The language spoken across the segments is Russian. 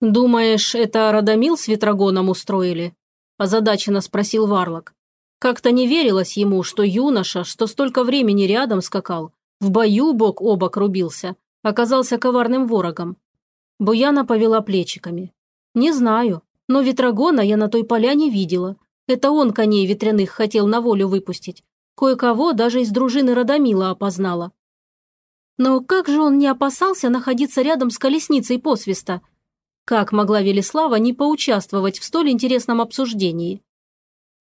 «Думаешь, это Радомил с Ветрогоном устроили?» – озадаченно спросил Варлок. Как-то не верилось ему, что юноша, что столько времени рядом скакал, в бою бок о бок рубился, оказался коварным ворогом. Буяна повела плечиками. «Не знаю, но Ветрогона я на той поляне видела. Это он коней ветряных хотел на волю выпустить. Кое-кого даже из дружины Радомила опознала. Но как же он не опасался находиться рядом с колесницей посвиста? Как могла Велеслава не поучаствовать в столь интересном обсуждении?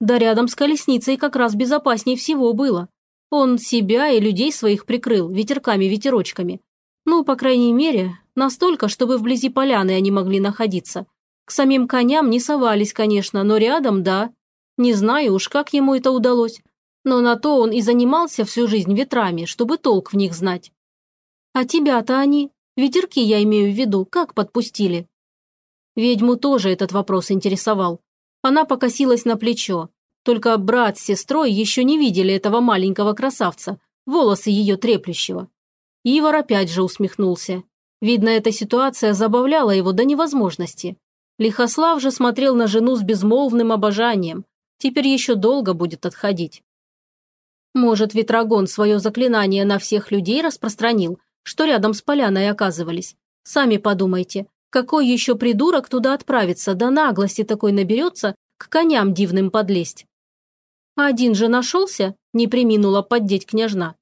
Да рядом с колесницей как раз безопаснее всего было. Он себя и людей своих прикрыл ветерками-ветерочками. Ну, по крайней мере, настолько, чтобы вблизи поляны они могли находиться. К самим коням не совались, конечно, но рядом – да. Не знаю уж, как ему это удалось. Но на то он и занимался всю жизнь ветрами, чтобы толк в них знать. А тебя-то они, ветерки я имею в виду, как подпустили? Ведьму тоже этот вопрос интересовал. Она покосилась на плечо. Только брат с сестрой еще не видели этого маленького красавца, волосы ее треплющего. Ивар опять же усмехнулся. Видно, эта ситуация забавляла его до невозможности. Лихослав же смотрел на жену с безмолвным обожанием. Теперь еще долго будет отходить. Может, Ветрогон свое заклинание на всех людей распространил, что рядом с поляной оказывались. Сами подумайте, какой еще придурок туда отправится, да наглости такой наберется, к коням дивным подлезть. Один же нашелся, не приминула поддеть княжна.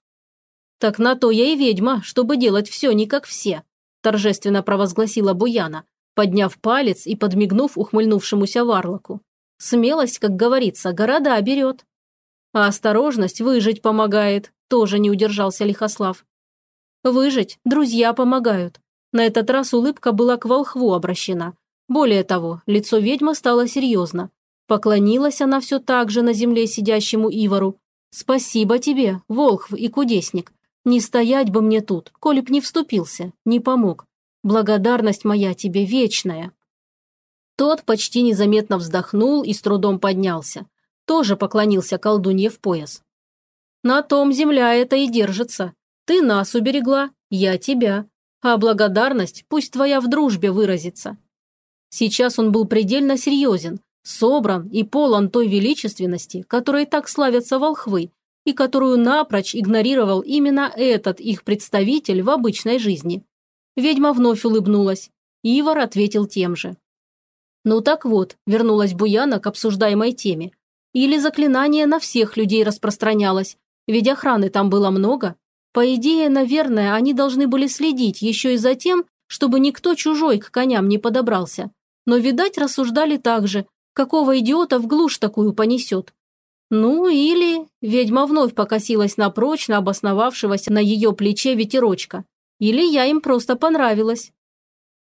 Так на то я и ведьма, чтобы делать все не как все, торжественно провозгласила Буяна, подняв палец и подмигнув ухмыльнувшемуся варлоку. Смелость, как говорится, города берет. А осторожность выжить помогает, тоже не удержался Лихослав. Выжить друзья помогают. На этот раз улыбка была к волхву обращена. Более того, лицо ведьмы стало серьезно. Поклонилась она все так же на земле сидящему Ивару. «Спасибо тебе, волхв и кудесник. Не стоять бы мне тут, коли б не вступился, не помог. Благодарность моя тебе вечная». Тот почти незаметно вздохнул и с трудом поднялся. Тоже поклонился колдунье в пояс. «На том земля это и держится. Ты нас уберегла, я тебя. А благодарность пусть твоя в дружбе выразится». Сейчас он был предельно серьезен, собран и полон той величественности, которой так славятся волхвы, и которую напрочь игнорировал именно этот их представитель в обычной жизни. Ведьма вновь улыбнулась. Ивар ответил тем же. Ну так вот, вернулась Буяна к обсуждаемой теме. Или заклинание на всех людей распространялось, ведь охраны там было много, по идее, наверное, они должны были следить еще и за тем, чтобы никто чужой к коням не подобрался. Но, видать, рассуждали так же, какого идиота в глушь такую понесет. Ну или ведьма вновь покосилась на прочно обосновавшегося на ее плече ветерочка. Или я им просто понравилась.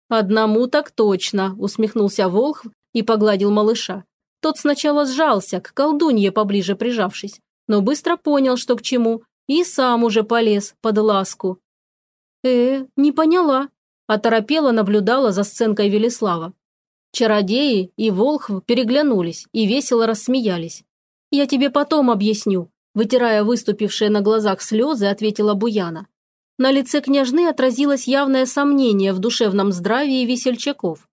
«Одному так точно», – усмехнулся Волхв и погладил малыша. Тот сначала сжался, к колдунье поближе прижавшись, но быстро понял, что к чему, и сам уже полез под ласку. «Э, не поняла», – оторопела наблюдала за сценкой Велеслава. Чародеи и Волхв переглянулись и весело рассмеялись. «Я тебе потом объясню», – вытирая выступившие на глазах слезы, ответила Буяна. На лице княжны отразилось явное сомнение в душевном здравии весельчаков.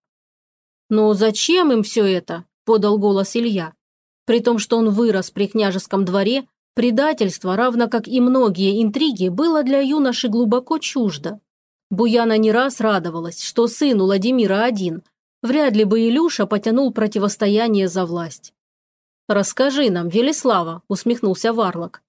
«Но зачем им все это?» – подал голос Илья. При том, что он вырос при княжеском дворе, Предательство, равно как и многие интриги, было для юноши глубоко чуждо. Буяна не раз радовалась, что сын у Владимира один. Вряд ли бы Илюша потянул противостояние за власть. «Расскажи нам, Велеслава», – усмехнулся Варлок.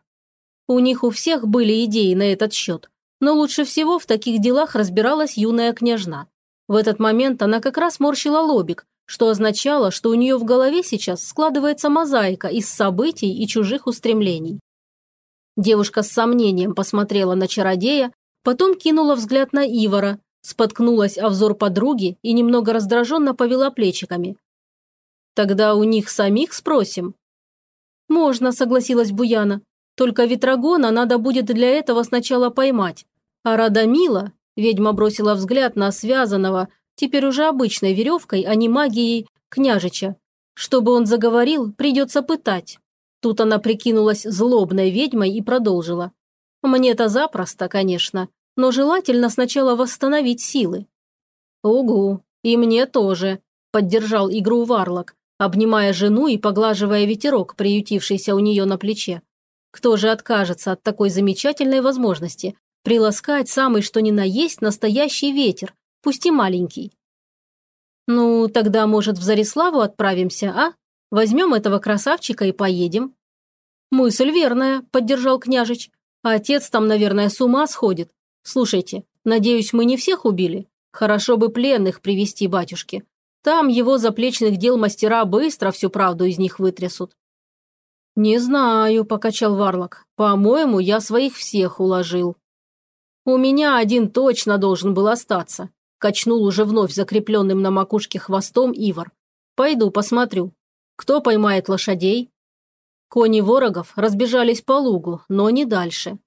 У них у всех были идеи на этот счет, но лучше всего в таких делах разбиралась юная княжна. В этот момент она как раз морщила лобик, что означало, что у нее в голове сейчас складывается мозаика из событий и чужих устремлений. Девушка с сомнением посмотрела на чародея, потом кинула взгляд на Ивара, споткнулась о взор подруги и немного раздраженно повела плечиками. «Тогда у них самих спросим?» «Можно», – согласилась Буяна. «Только Ветрогона надо будет для этого сначала поймать. А Радомила?» – ведьма бросила взгляд на связанного, теперь уже обычной веревкой, а не магией, княжича. Чтобы он заговорил, придется пытать. Тут она прикинулась злобной ведьмой и продолжила. Мне-то запросто, конечно, но желательно сначала восстановить силы. Угу, «И мне тоже», – поддержал игру Варлок, обнимая жену и поглаживая ветерок, приютившийся у нее на плече. Кто же откажется от такой замечательной возможности приласкать самый что ни на есть настоящий ветер, пусть и маленький? Ну, тогда, может, в Зариславу отправимся, а? Возьмем этого красавчика и поедем. Мысль верная, поддержал княжич. А отец там, наверное, с ума сходит. Слушайте, надеюсь, мы не всех убили? Хорошо бы пленных привести батюшке. Там его заплечных дел мастера быстро всю правду из них вытрясут. «Не знаю», – покачал Варлок. «По-моему, я своих всех уложил». «У меня один точно должен был остаться», – качнул уже вновь закрепленным на макушке хвостом Ивар. «Пойду посмотрю. Кто поймает лошадей?» Кони ворогов разбежались по лугу, но не дальше.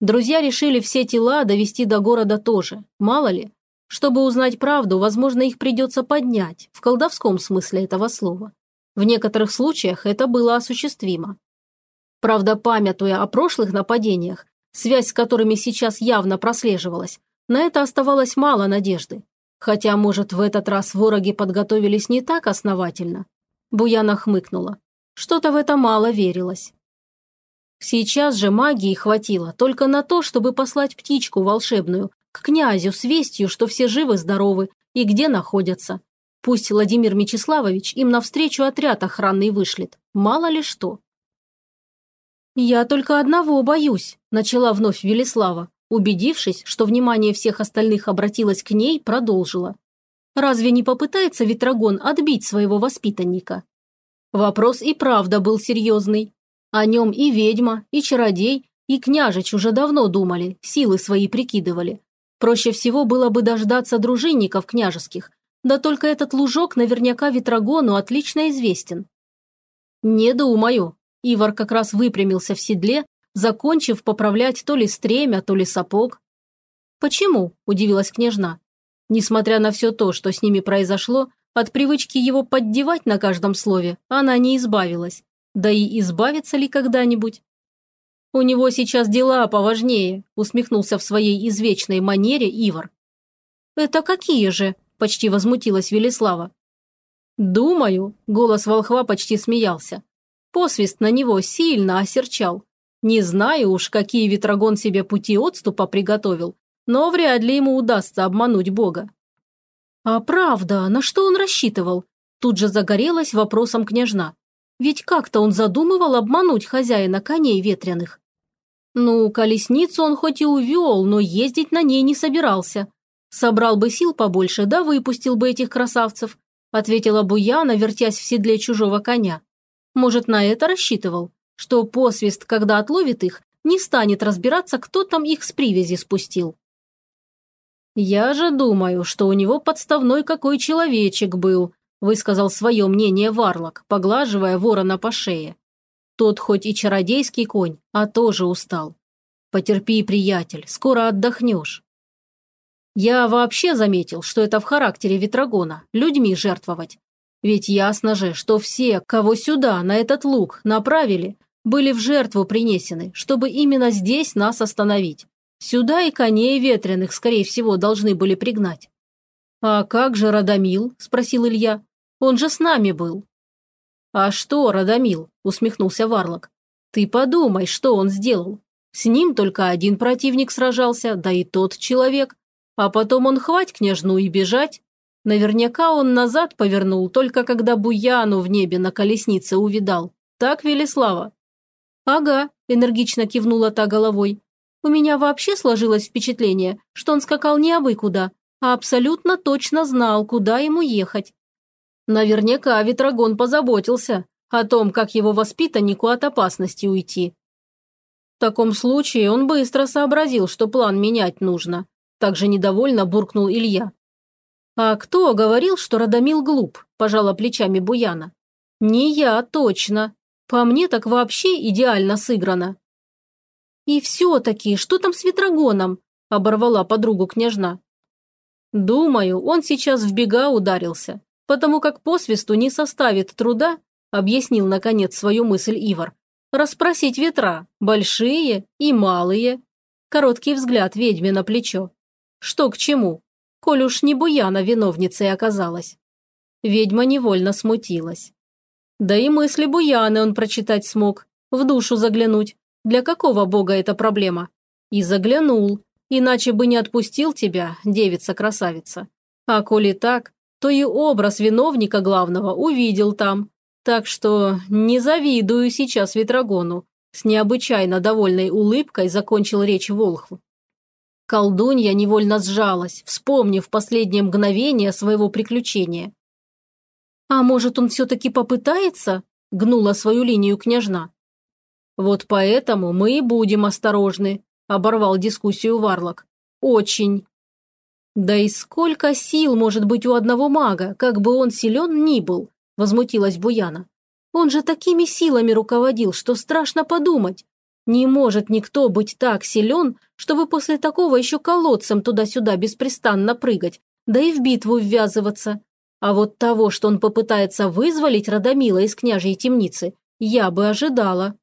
Друзья решили все тела довести до города тоже, мало ли. Чтобы узнать правду, возможно, их придется поднять, в колдовском смысле этого слова. В некоторых случаях это было осуществимо. Правда, памятуя о прошлых нападениях, связь с которыми сейчас явно прослеживалась, на это оставалось мало надежды. Хотя, может, в этот раз вороги подготовились не так основательно. Буяна хмыкнула. Что-то в это мало верилось. Сейчас же магии хватило только на то, чтобы послать птичку волшебную к князю с вестью, что все живы-здоровы и где находятся. Пусть Владимир Мечиславович им навстречу отряд охранный вышлет. Мало ли что. «Я только одного боюсь», – начала вновь Велислава. Убедившись, что внимание всех остальных обратилось к ней, продолжила. «Разве не попытается Ветрогон отбить своего воспитанника?» Вопрос и правда был серьезный. О нем и ведьма, и чародей, и княжич уже давно думали, силы свои прикидывали. Проще всего было бы дождаться дружинников княжеских, да только этот лужок наверняка Ветрогону отлично известен. «Не думаю», – Ивар как раз выпрямился в седле, закончив поправлять то ли стремя, то ли сапог. «Почему?» – удивилась княжна. Несмотря на все то, что с ними произошло, от привычки его поддевать на каждом слове она не избавилась. Да и избавится ли когда-нибудь? «У него сейчас дела поважнее», – усмехнулся в своей извечной манере Ивар. «Это какие же?» – почти возмутилась Велислава. «Думаю», – голос волхва почти смеялся. Посвист на него сильно осерчал. Не знаю уж, какие Ветрогон себе пути отступа приготовил, но вряд ли ему удастся обмануть Бога. «А правда, на что он рассчитывал?» Тут же загорелась вопросом княжна. Ведь как-то он задумывал обмануть хозяина коней ветряных. Ну, колесницу он хоть и увел, но ездить на ней не собирался. Собрал бы сил побольше, да выпустил бы этих красавцев, ответила Буяна, вертясь в седле чужого коня. Может, на это рассчитывал? Что посвист, когда отловит их, не станет разбираться, кто там их с привязи спустил. «Я же думаю, что у него подставной какой человечек был», высказал свое мнение Варлок, поглаживая ворона по шее. Тот хоть и чародейский конь, а тоже устал. Потерпи, приятель, скоро отдохнешь. Я вообще заметил, что это в характере Ветрогона – людьми жертвовать. Ведь ясно же, что все, кого сюда, на этот луг, направили, были в жертву принесены, чтобы именно здесь нас остановить. Сюда и коней ветреных, скорее всего, должны были пригнать. «А как же Радомил?» – спросил Илья. «Он же с нами был». «А что, Радомил?» – усмехнулся Варлок. «Ты подумай, что он сделал. С ним только один противник сражался, да и тот человек. А потом он хвать княжну и бежать. Наверняка он назад повернул, только когда Буяну в небе на колеснице увидал. Так, Велеслава?» «Ага», – энергично кивнула та головой. У меня вообще сложилось впечатление, что он скакал не абы куда, а абсолютно точно знал, куда ему ехать. Наверняка Ветрогон позаботился о том, как его воспитаннику от опасности уйти. В таком случае он быстро сообразил, что план менять нужно. Также недовольно буркнул Илья. «А кто говорил, что Радомил глуп?» – пожала плечами Буяна. «Не я, точно. По мне так вообще идеально сыграно». «И все-таки, что там с Ветрогоном?» – оборвала подругу княжна. «Думаю, он сейчас в бега ударился, потому как по свисту не составит труда», – объяснил наконец свою мысль Ивар, – «расспросить ветра, большие и малые». Короткий взгляд ведьме на плечо. «Что к чему? Коль уж не Буяна виновницей оказалась. Ведьма невольно смутилась. Да и мысли Буяны он прочитать смог, в душу заглянуть. Для какого бога эта проблема? И заглянул, иначе бы не отпустил тебя, девица-красавица. А коли так, то и образ виновника главного увидел там. Так что не завидую сейчас Ветрогону. С необычайно довольной улыбкой закончил речь Волхв. Колдунья невольно сжалась, вспомнив последнее мгновение своего приключения. «А может, он все-таки попытается?» – гнула свою линию княжна. «Вот поэтому мы и будем осторожны», – оборвал дискуссию Варлок. «Очень». «Да и сколько сил может быть у одного мага, как бы он силен ни был?» – возмутилась Буяна. «Он же такими силами руководил, что страшно подумать. Не может никто быть так силен, чтобы после такого еще колодцем туда-сюда беспрестанно прыгать, да и в битву ввязываться. А вот того, что он попытается вызволить Радомила из княжьей темницы, я бы ожидала.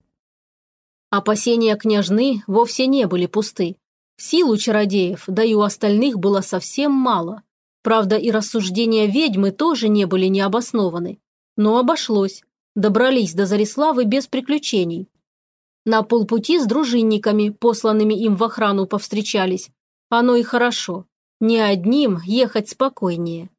Опасения княжны вовсе не были пусты. Сил у чародеев, да и у остальных было совсем мало. Правда, и рассуждения ведьмы тоже не были необоснованы. Но обошлось. Добрались до Зариславы без приключений. На полпути с дружинниками, посланными им в охрану, повстречались. Оно и хорошо. Не одним ехать спокойнее.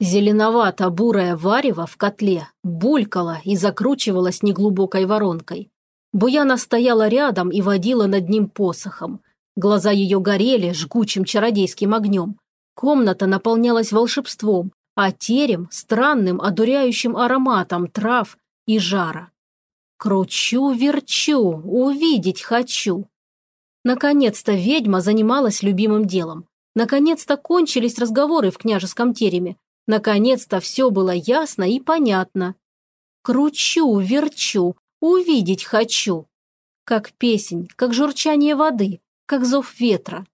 Зеленовато-бурое варево в котле булькало и закручивалось неглубокой воронкой. Буяна стояла рядом и водила над ним посохом. Глаза ее горели жгучим чародейским огнем. Комната наполнялась волшебством, а терем – странным, одуряющим ароматом трав и жара. Кручу-верчу, увидеть хочу. Наконец-то ведьма занималась любимым делом. Наконец-то кончились разговоры в княжеском тереме. Наконец-то все было ясно и понятно. Кручу, верчу, увидеть хочу. Как песень, как журчание воды, как зов ветра.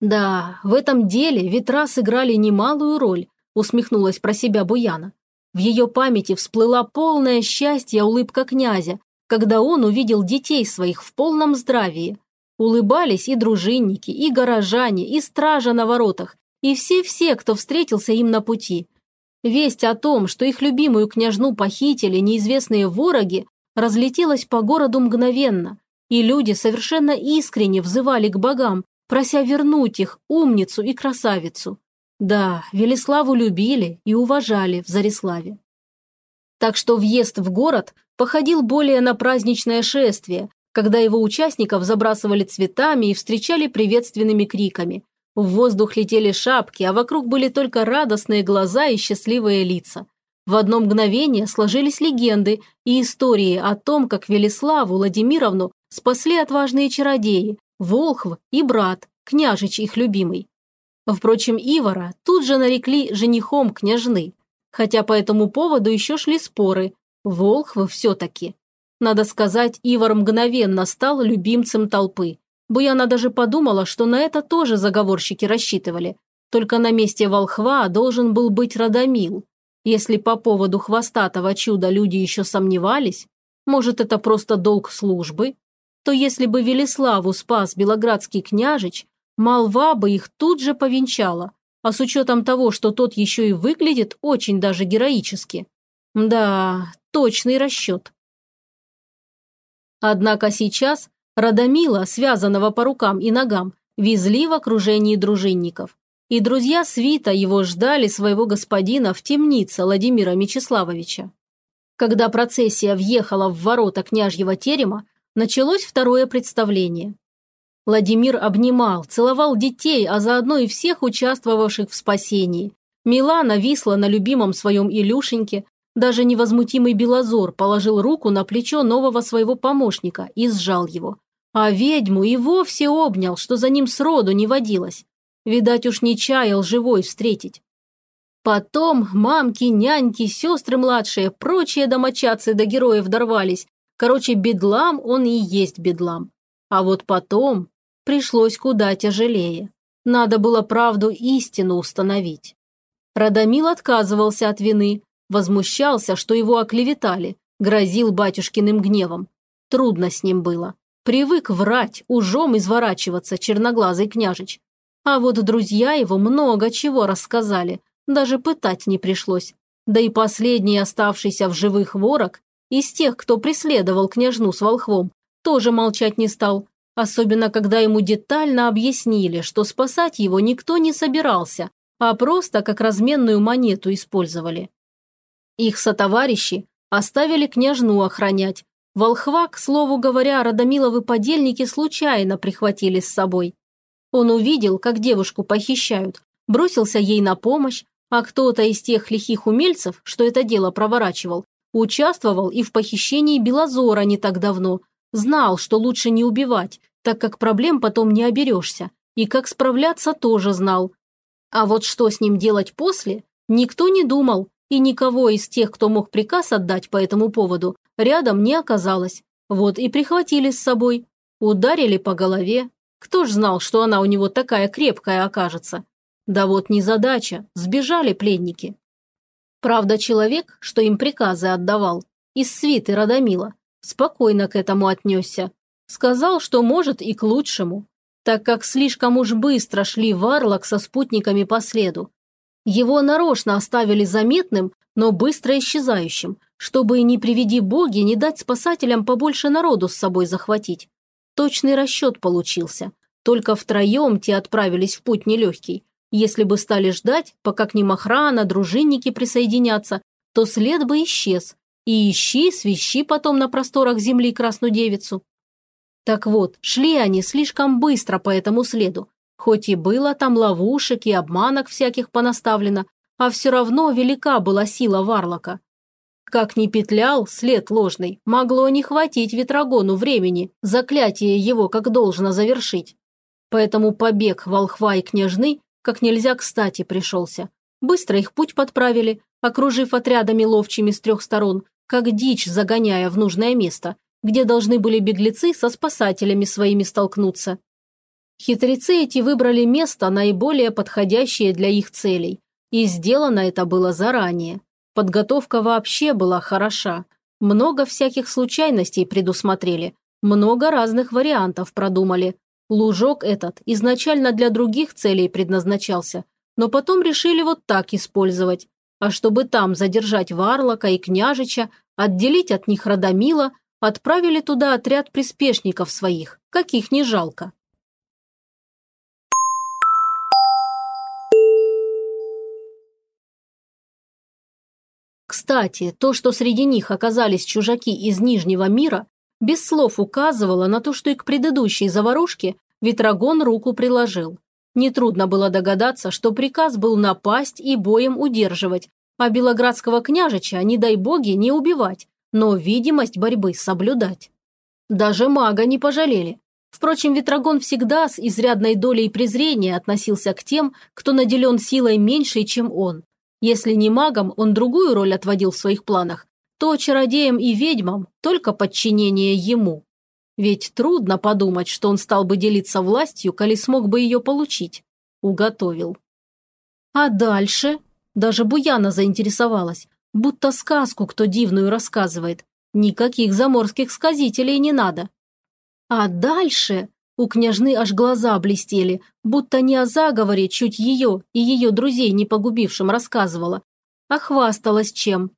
Да, в этом деле ветра сыграли немалую роль, усмехнулась про себя Буяна. В ее памяти всплыла полное счастье улыбка князя, когда он увидел детей своих в полном здравии. Улыбались и дружинники, и горожане, и стража на воротах, и все-все, кто встретился им на пути. Весть о том, что их любимую княжну похитили неизвестные вороги, разлетелась по городу мгновенно, и люди совершенно искренне взывали к богам, прося вернуть их, умницу и красавицу. Да, Велиславу любили и уважали в Зариславе. Так что въезд в город походил более на праздничное шествие, когда его участников забрасывали цветами и встречали приветственными криками, в воздух летели шапки, а вокруг были только радостные глаза и счастливые лица. В одно мгновение сложились легенды и истории о том, как Велиславу Владимировну спасли отважные чародеи, Волхв и брат, княжич их любимый. Впрочем, Ивара тут же нарекли женихом княжны, хотя по этому поводу еще шли споры. Волхв все-таки. Надо сказать, Ивар мгновенно стал любимцем толпы. Буяна даже подумала, что на это тоже заговорщики рассчитывали. Только на месте волхва должен был быть Радомил. Если по поводу хвостатого чуда люди еще сомневались, может, это просто долг службы, то если бы Велиславу спас белоградский княжич, молва бы их тут же повенчала, а с учетом того, что тот еще и выглядит очень даже героически. Да, точный расчет. Однако сейчас Радомила, связанного по рукам и ногам, везли в окружении дружинников. И друзья свита его ждали своего господина в темнице Владимира Мечиславовича. Когда процессия въехала в ворота княжьего терема, началось второе представление. Владимир обнимал, целовал детей, а заодно и всех участвовавших в спасении. Милана висла на любимом своем Илюшеньке, даже невозмутимый Белозор положил руку на плечо нового своего помощника и сжал его. А ведьму и вовсе обнял, что за ним сроду не водилось. Видать, уж не чаял живой встретить. Потом мамки, няньки, сестры младшие, прочие домочадцы до героев дорвались. Короче, бедлам он и есть бедлам. А вот потом пришлось куда тяжелее. Надо было правду истину установить. Радомил отказывался от вины, возмущался, что его оклеветали, грозил батюшкиным гневом. Трудно с ним было. Привык врать, ужом изворачиваться, черноглазый княжич. А вот друзья его много чего рассказали, даже пытать не пришлось. Да и последний оставшийся в живых ворог из тех, кто преследовал княжну с волхвом, тоже молчать не стал, особенно когда ему детально объяснили, что спасать его никто не собирался, а просто как разменную монету использовали. Их сотоварищи оставили княжну охранять. Волхва, к слову говоря, Радомиловы подельники случайно прихватили с собой. Он увидел, как девушку похищают, бросился ей на помощь, а кто-то из тех лихих умельцев, что это дело проворачивал, участвовал и в похищении Белозора не так давно, знал, что лучше не убивать, так как проблем потом не оберешься, и как справляться тоже знал. А вот что с ним делать после, никто не думал, и никого из тех, кто мог приказ отдать по этому поводу, рядом не оказалось. Вот и прихватили с собой. Ударили по голове. Кто ж знал, что она у него такая крепкая окажется? Да вот незадача, сбежали пленники. Правда, человек, что им приказы отдавал, из свиты Радомила, спокойно к этому отнесся. Сказал, что может и к лучшему, так как слишком уж быстро шли Варлок со спутниками по следу. Его нарочно оставили заметным, но быстро исчезающим, чтобы, не приведи боги, не дать спасателям побольше народу с собой захватить. Точный расчет получился. Только втроем те отправились в путь нелегкий. Если бы стали ждать, пока к ним охрана, дружинники присоединятся, то след бы исчез. И ищи, свищи потом на просторах земли красную девицу. Так вот, шли они слишком быстро по этому следу, Хоть и было там ловушек и обманок всяких понаставлено, а все равно велика была сила Варлока. Как ни петлял след ложный, могло не хватить Ветрогону времени заклятие его как должно завершить. Поэтому побег волхва и княжны как нельзя кстати пришелся. Быстро их путь подправили, окружив отрядами ловчими с трех сторон, как дичь загоняя в нужное место, где должны были беглецы со спасателями своими столкнуться. Хитрецы эти выбрали место, наиболее подходящее для их целей. И сделано это было заранее. Подготовка вообще была хороша. Много всяких случайностей предусмотрели. Много разных вариантов продумали. Лужок этот изначально для других целей предназначался, но потом решили вот так использовать. А чтобы там задержать Варлока и Княжича, отделить от них Радомила, отправили туда отряд приспешников своих, каких не жалко. Кстати, то, что среди них оказались чужаки из Нижнего мира, без слов указывало на то, что и к предыдущей заварушке Ветрогон руку приложил. Нетрудно было догадаться, что приказ был напасть и боем удерживать, а белоградского княжича, не дай боги, не убивать, но видимость борьбы соблюдать. Даже мага не пожалели. Впрочем, Ветрогон всегда с изрядной долей презрения относился к тем, кто наделен силой меньшей, чем он. Если не магом он другую роль отводил в своих планах, то чародеям и ведьмам только подчинение ему. Ведь трудно подумать, что он стал бы делиться властью, коли смог бы ее получить. Уготовил. А дальше? Даже Буяна заинтересовалась, будто сказку кто дивную рассказывает. Никаких заморских сказителей не надо. А дальше у княжны аж глаза блестели, будто не о заговоре чуть ее и ее друзей не погубившим рассказывала, а хвасталась чем.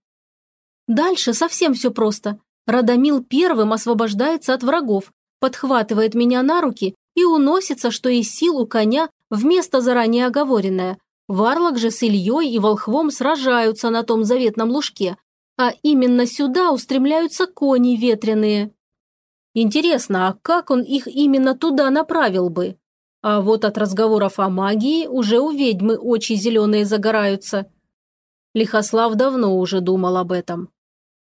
Дальше совсем все просто. Радомил первым освобождается от врагов, подхватывает меня на руки и уносится, что из сил у коня, вместо заранее оговоренное. Варлок же с Ильей и Волхвом сражаются на том заветном лужке, а именно сюда устремляются кони ветреные. Интересно, а как он их именно туда направил бы? А вот от разговоров о магии уже у ведьмы очи зеленые загораются. Лихослав давно уже думал об этом.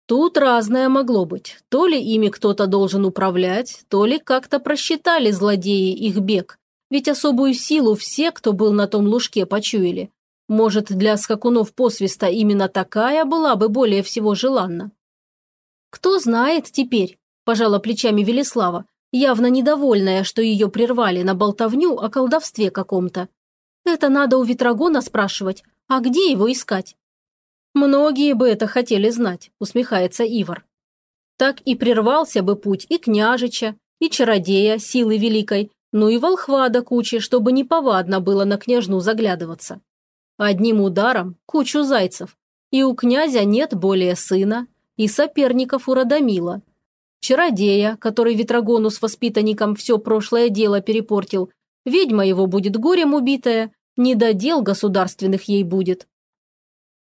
Тут разное могло быть. То ли ими кто-то должен управлять, то ли как-то просчитали злодеи их бег. Ведь особую силу все, кто был на том лужке, почуяли. Может, для скакунов посвиста именно такая была бы более всего желанна. Кто знает теперь, пожала плечами Велеслава, явно недовольная, что ее прервали на болтовню о колдовстве каком-то. Это надо у Ветрогона спрашивать, а где его искать? Многие бы это хотели знать, усмехается Ивар. Так и прервался бы путь и княжича, и чародея, силы великой, ну и волхва до кучи, чтобы неповадно было на княжну заглядываться. Одним ударом кучу зайцев. И у князя нет более сына, и соперников у Радомила. Чародея, который Ветрогону с воспитанником все прошлое дело перепортил, ведьма его будет горем убитая, недодел государственных ей будет.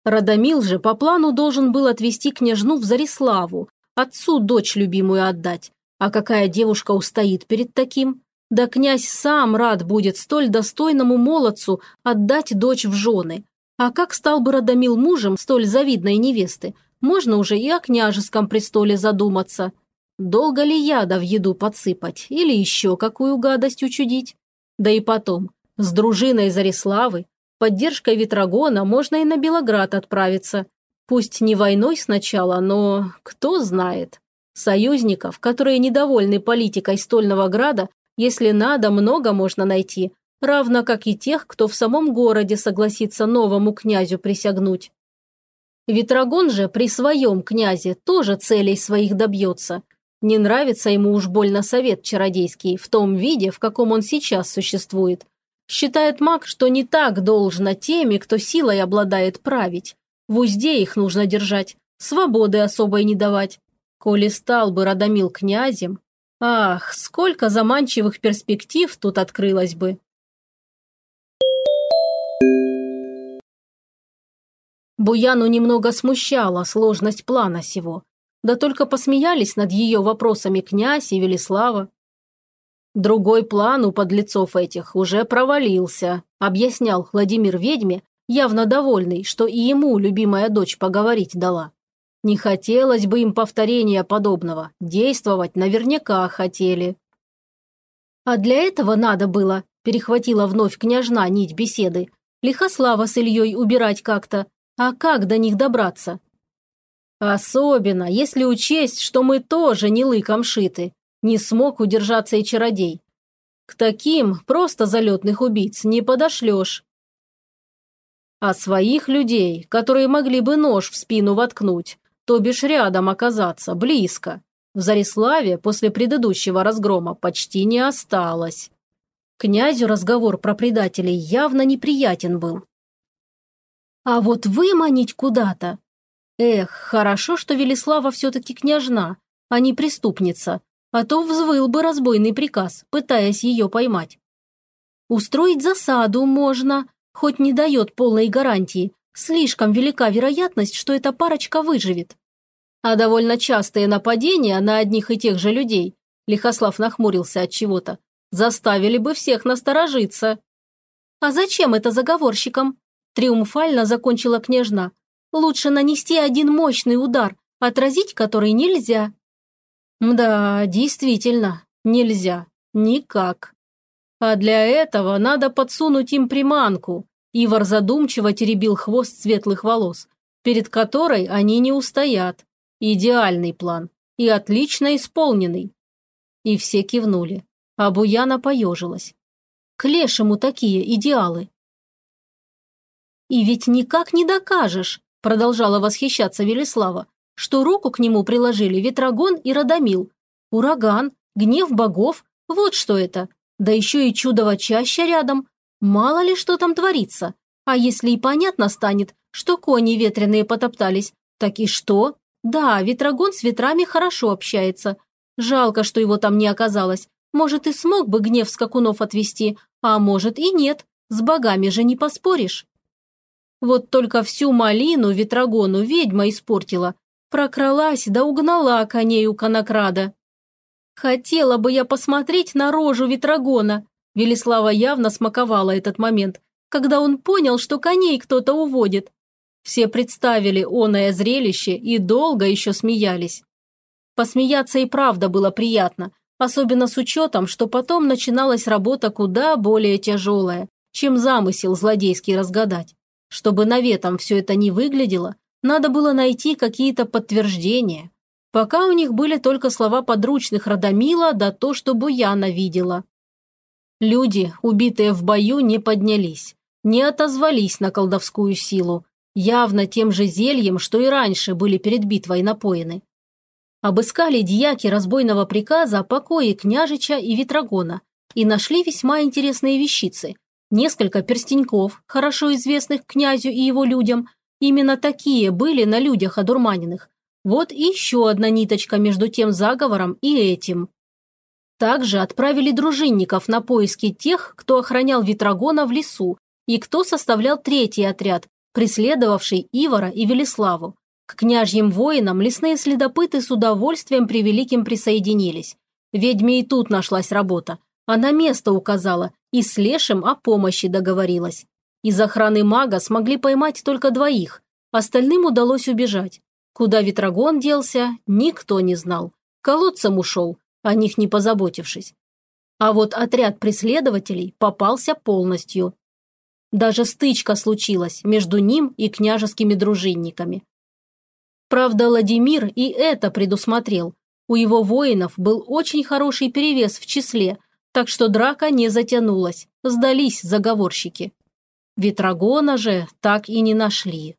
Радомил же по плану должен был отвезти княжну в Зариславу, отцу дочь любимую отдать. А какая девушка устоит перед таким? Да князь сам рад будет столь достойному молодцу отдать дочь в жены. А как стал бы Радомил мужем столь завидной невесты, можно уже и о княжеском престоле задуматься. Долго ли яда в еду подсыпать или еще какую гадость учудить? Да и потом, с дружиной Зариславы, поддержкой Ветрогона можно и на Белоград отправиться. Пусть не войной сначала, но кто знает. Союзников, которые недовольны политикой Стольного Града, если надо, много можно найти, равно как и тех, кто в самом городе согласится новому князю присягнуть. Ветрогон же при своем князе тоже целей своих добьется. Не нравится ему уж больно совет чародейский в том виде, в каком он сейчас существует. Считает маг, что не так должно теми, кто силой обладает, править. В узде их нужно держать, свободы особой не давать. Коли стал бы Радомил князем, ах, сколько заманчивых перспектив тут открылось бы. Буяну немного смущала сложность плана сего. Да только посмеялись над ее вопросами князь и Велислава. Другой план у подлецов этих уже провалился, объяснял Владимир ведьме, явно довольный, что и ему любимая дочь поговорить дала. Не хотелось бы им повторения подобного, действовать наверняка хотели. А для этого надо было, перехватила вновь княжна нить беседы, Лихослава с Ильей убирать как-то, а как до них добраться? Особенно, если учесть, что мы тоже не лыком шиты. Не смог удержаться и чародей. К таким просто залетных убийц не подошлешь. А своих людей, которые могли бы нож в спину воткнуть, то бишь рядом оказаться, близко, в Зариславе после предыдущего разгрома почти не осталось. Князю разговор про предателей явно неприятен был. А вот выманить куда-то. Эх, хорошо, что Велислава все-таки княжна, а не преступница, а то взвыл бы разбойный приказ, пытаясь ее поймать. Устроить засаду можно, хоть не дает полной гарантии, слишком велика вероятность, что эта парочка выживет. А довольно частые нападения на одних и тех же людей, Лихослав нахмурился от чего-то, заставили бы всех насторожиться. А зачем это заговорщикам? Триумфально закончила княжна. Лучше нанести один мощный удар, отразить который нельзя. Да, действительно, нельзя. Никак. А для этого надо подсунуть им приманку. Ивар задумчиво теребил хвост светлых волос, перед которой они не устоят. Идеальный план. И отлично исполненный. И все кивнули. А Буяна поежилась. К лешему такие идеалы. «И ведь никак не докажешь», – продолжала восхищаться Велислава, что руку к нему приложили Ветрогон и Радомил. Ураган, гнев богов – вот что это. Да еще и чудово чаще рядом. Мало ли что там творится. А если и понятно станет, что кони ветреные потоптались, так и что? Да, Ветрогон с ветрами хорошо общается. Жалко, что его там не оказалось. Может, и смог бы гнев скакунов отвести, а может и нет. С богами же не поспоришь. Вот только всю малину ветрогону ведьма испортила. Прокралась да угнала коней у конокрада. Хотела бы я посмотреть на рожу ветрогона. Велислава явно смаковала этот момент, когда он понял, что коней кто-то уводит. Все представили оное зрелище и долго еще смеялись. Посмеяться и правда было приятно, особенно с учетом, что потом начиналась работа куда более тяжелая, чем замысел злодейский разгадать. Чтобы наветом все это не выглядело, надо было найти какие-то подтверждения. Пока у них были только слова подручных Радомила да то, что Буяна видела. Люди, убитые в бою, не поднялись, не отозвались на колдовскую силу, явно тем же зельем, что и раньше были перед битвой напоены. Обыскали дьяки разбойного приказа покои княжича и Ветрогона и нашли весьма интересные вещицы. Несколько перстеньков, хорошо известных князю и его людям. Именно такие были на людях одурманенных. Вот еще одна ниточка между тем заговором и этим. Также отправили дружинников на поиски тех, кто охранял Ветрогона в лесу, и кто составлял третий отряд, преследовавший Ивара и Велиславу. К княжьим воинам лесные следопыты с удовольствием при Великим присоединились. Ведьме и тут нашлась работа. Она место указала и с Лешим о помощи договорилась. Из охраны мага смогли поймать только двоих, остальным удалось убежать. Куда Ветрогон делся, никто не знал. Колодцем ушел, о них не позаботившись. А вот отряд преследователей попался полностью. Даже стычка случилась между ним и княжескими дружинниками. Правда, Владимир и это предусмотрел. У его воинов был очень хороший перевес в числе, так что драка не затянулась, сдались заговорщики. Ветрогона же так и не нашли.